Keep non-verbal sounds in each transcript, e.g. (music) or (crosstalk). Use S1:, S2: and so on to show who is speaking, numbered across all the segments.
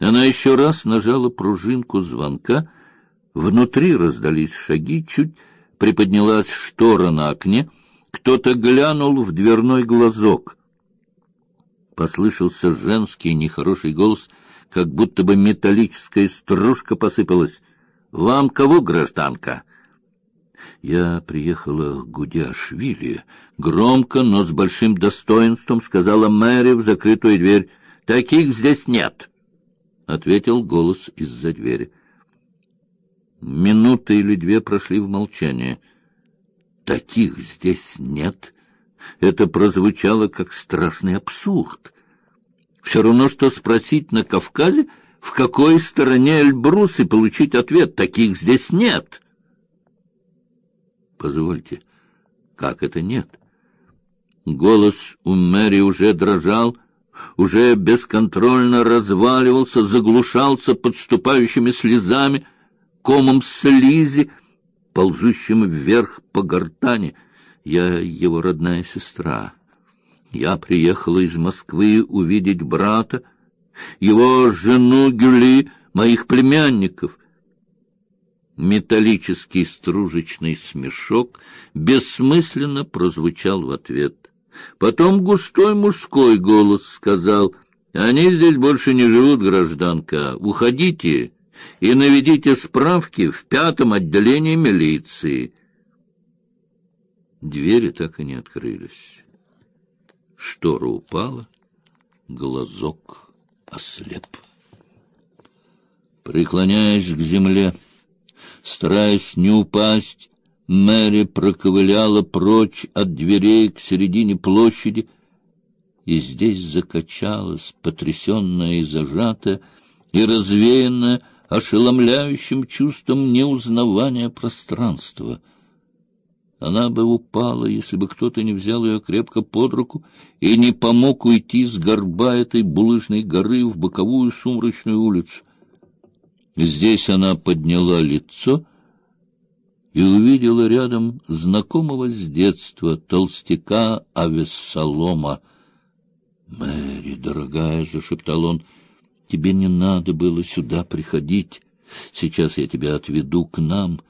S1: Она еще раз нажала пружинку звонка. Внутри раздались шаги, чуть приподнялась штора на окне. Кто-то глянул в дверной глазок. Послышался женский нехороший голос, как будто бы металлическая стружка посыпалась. «Вам кого, гражданка?» Я приехала к Гудяшвили. Громко, но с большим достоинством сказала Мэри в закрытую дверь. «Таких здесь нет!» — ответил голос из-за двери. Минута или две прошли в молчании. «Таких здесь нет!» Это прозвучало как страшный абсурд. Все равно, что спросить на Кавказе, в какой стороне Эльбрус, и получить ответ «таких здесь нет». Позвольте, как это нет? Голос у Мэри уже дрожал, уже бесконтрольно разваливался, заглушался подступающими слезами, комом слизи, ползущим вверх по гортани. Я его родная сестра. Я приехала из Москвы увидеть брата, его жену Гюли, моих племянников. Металлический стружечный смешок бессмысленно прозвучал в ответ. Потом густой мужской голос сказал, «Они здесь больше не живут, гражданка. Уходите и наведите справки в пятом отделении милиции». Двери так и не открылись. Штора упала, глазок ослеп. Преклоняясь к земле, Стараясь не упасть, Мэри проковыляла прочь от дверей к середине площади, и здесь закачалась, потрясенная и зажатая, и развеянная ошеломляющим чувством неузнавания пространства. Она бы упала, если бы кто-то не взял ее крепко под руку и не помог уйти с горба этой булыжной горы в боковую сумрачную улицу. Здесь она подняла лицо и увидела рядом знакомого с детства толстяка Авессалома. «Мэри, дорогая», — зашептал он, — «тебе не надо было сюда приходить. Сейчас я тебя отведу к нам.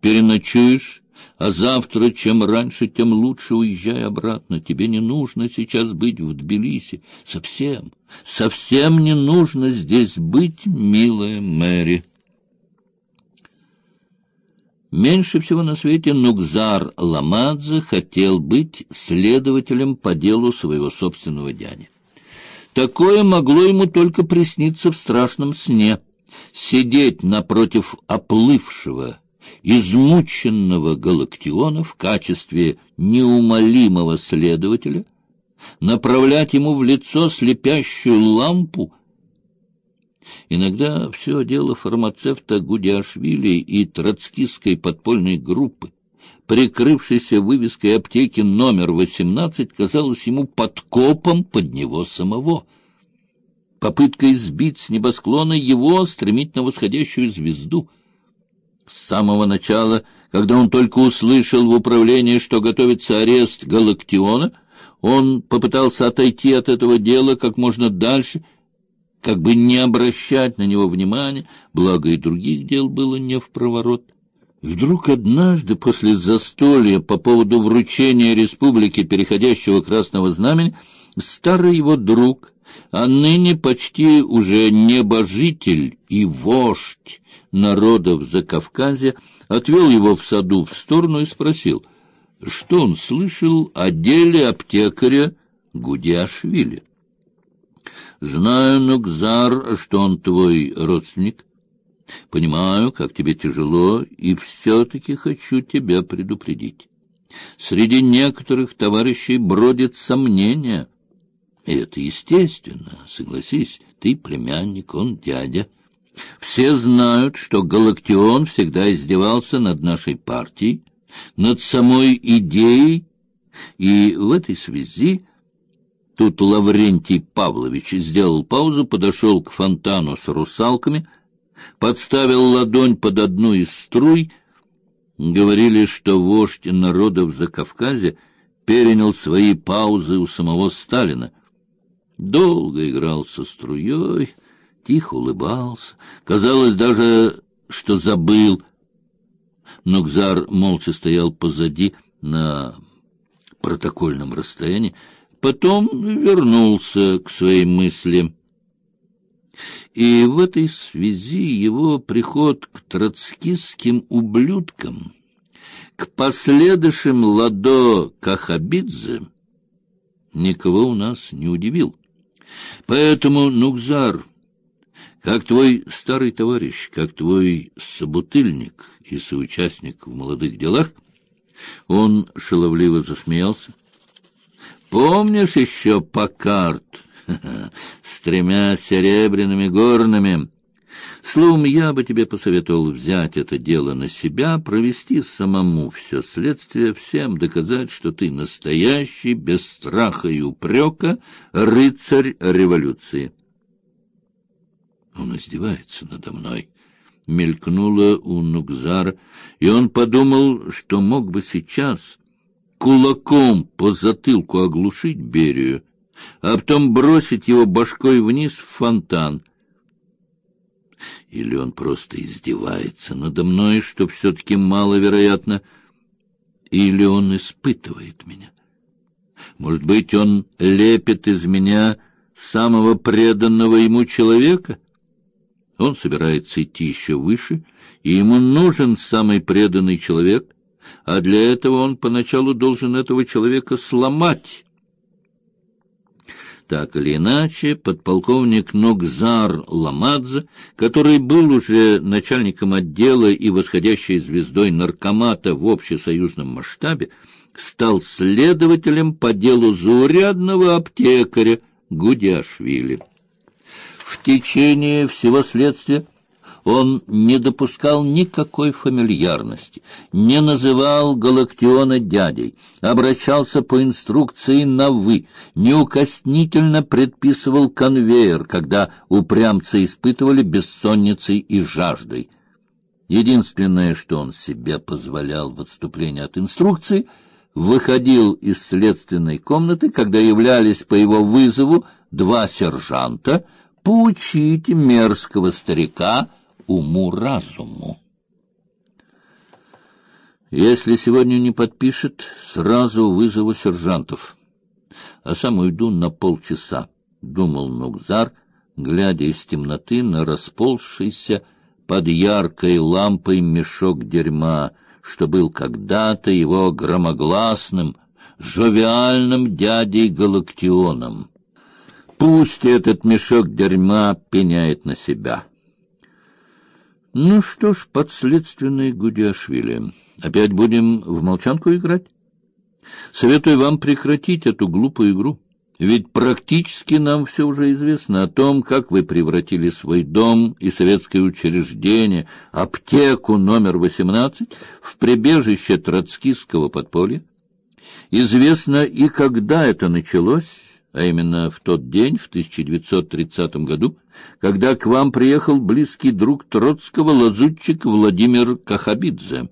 S1: Переночуешь а завтра, чем раньше, тем лучше уезжай обратно. Тебе не нужно сейчас быть в Тбилиси. Совсем, совсем не нужно здесь быть, милая Мэри. Меньше всего на свете Нукзар Ламадзе хотел быть следователем по делу своего собственного дяди. Такое могло ему только присниться в страшном сне. Сидеть напротив оплывшего, измученного Галактиона в качестве неумолимого следователя, направлять ему в лицо слепящую лампу. Иногда все дело фармацевта Гудяшвили и троцкистской подпольной группы, прикрывшейся вывеской аптеки номер 18, казалось ему подкопом под него самого — попыткой сбить с небосклона его стремительно восходящую звезду. С самого начала, когда он только услышал в управлении, что готовится арест Галактиона, он попытался отойти от этого дела как можно дальше, как бы не обращать на него внимания, благо и других дел было не в проворот. Вдруг однажды после застолья по поводу вручения республики переходящего красного знамени старый его друг а ныне почти уже небожитель и вождь народов Закавказья, отвел его в саду в сторону и спросил, что он слышал о деле аптекаря Гудяшвили. Знаю, Нукзар, что он твой родственник. Понимаю, как тебе тяжело, и все-таки хочу тебя предупредить. Среди некоторых товарищей бродит сомнение — и это естественно, согласись, ты племянник, он дядя. Все знают, что Галактион всегда издевался над нашей партией, над самой идеей, и в этой связи тут Лаврентий Павлович сделал паузу, подошел к фонтану с русалками, подставил ладонь под одну из струй. Говорили, что вождь народов Закавказья перенял свои паузы у самого Сталина. Долго играл со струей, тихо улыбался, казалось даже, что забыл. Нукзар молча стоял позади на протокольном расстоянии, потом вернулся к своей мысли. И в этой связи его приход к троцкистским ублюдкам, к последующим Ладо Кахабидзе, никого у нас не удивил. Поэтому, Нукзар, как твой старый товарищ, как твой собутыльник и соучастник в молодых делах, он шаловливо засмеялся. Помнишь еще Покарт (laughs) с тремя серебряными горными? Словом, я бы тебе посоветовал взять это дело на себя, провести самому все следствие, всем доказать, что ты настоящий, без страха и упрека, рыцарь революции. Он издевается надо мной. Мелькнуло у Нукзара, и он подумал, что мог бы сейчас кулаком по затылку оглушить Берию, а потом бросить его башкой вниз в фонтан. Или он просто издевается надо мной, что все-таки маловероятно, или он испытывает меня. Может быть, он лепит из меня самого преданного ему человека? Он собирается идти еще выше, и ему нужен самый преданный человек, а для этого он поначалу должен этого человека сломать. Так или иначе, подполковник Ногзар Ламадзе, который был уже начальником отдела и восходящей звездой наркомата в общесоюзном масштабе, стал следователем по делу заурядного аптекаря Гудяшвили. В течение всего следствия он не допускал никакой фамильярности, не называл Галактиона дядей, обращался по инструкции на «вы», неукоснительно предписывал конвейер, когда упрямцы испытывали бессонницей и жаждой. Единственное, что он себе позволял в отступлении от инструкции, выходил из следственной комнаты, когда являлись по его вызову два сержанта, поучить мерзкого старика уму-разуму. Если сегодня не подпишет, сразу вызову сержантов, а сам уйду на полчаса, — думал Нукзар, глядя из темноты на расползшийся под яркой лампой мешок дерьма, что был когда-то его громогласным, жовиальным дядей Галактионом. Пусть этот мешок дерьма пеняет на себя. Ну что ж, подследственный Гудяшвили, опять будем в молчанку играть? Советую вам прекратить эту глупую игру. Ведь практически нам все уже известно о том, как вы превратили свой дом и советское учреждение, аптеку номер 18, в прибежище троцкистского подполья. Известно и когда это началось, а именно в тот день, в 1930 году, когда к вам приехал близкий друг Троцкого, лазутчик Владимир Кахабидзе.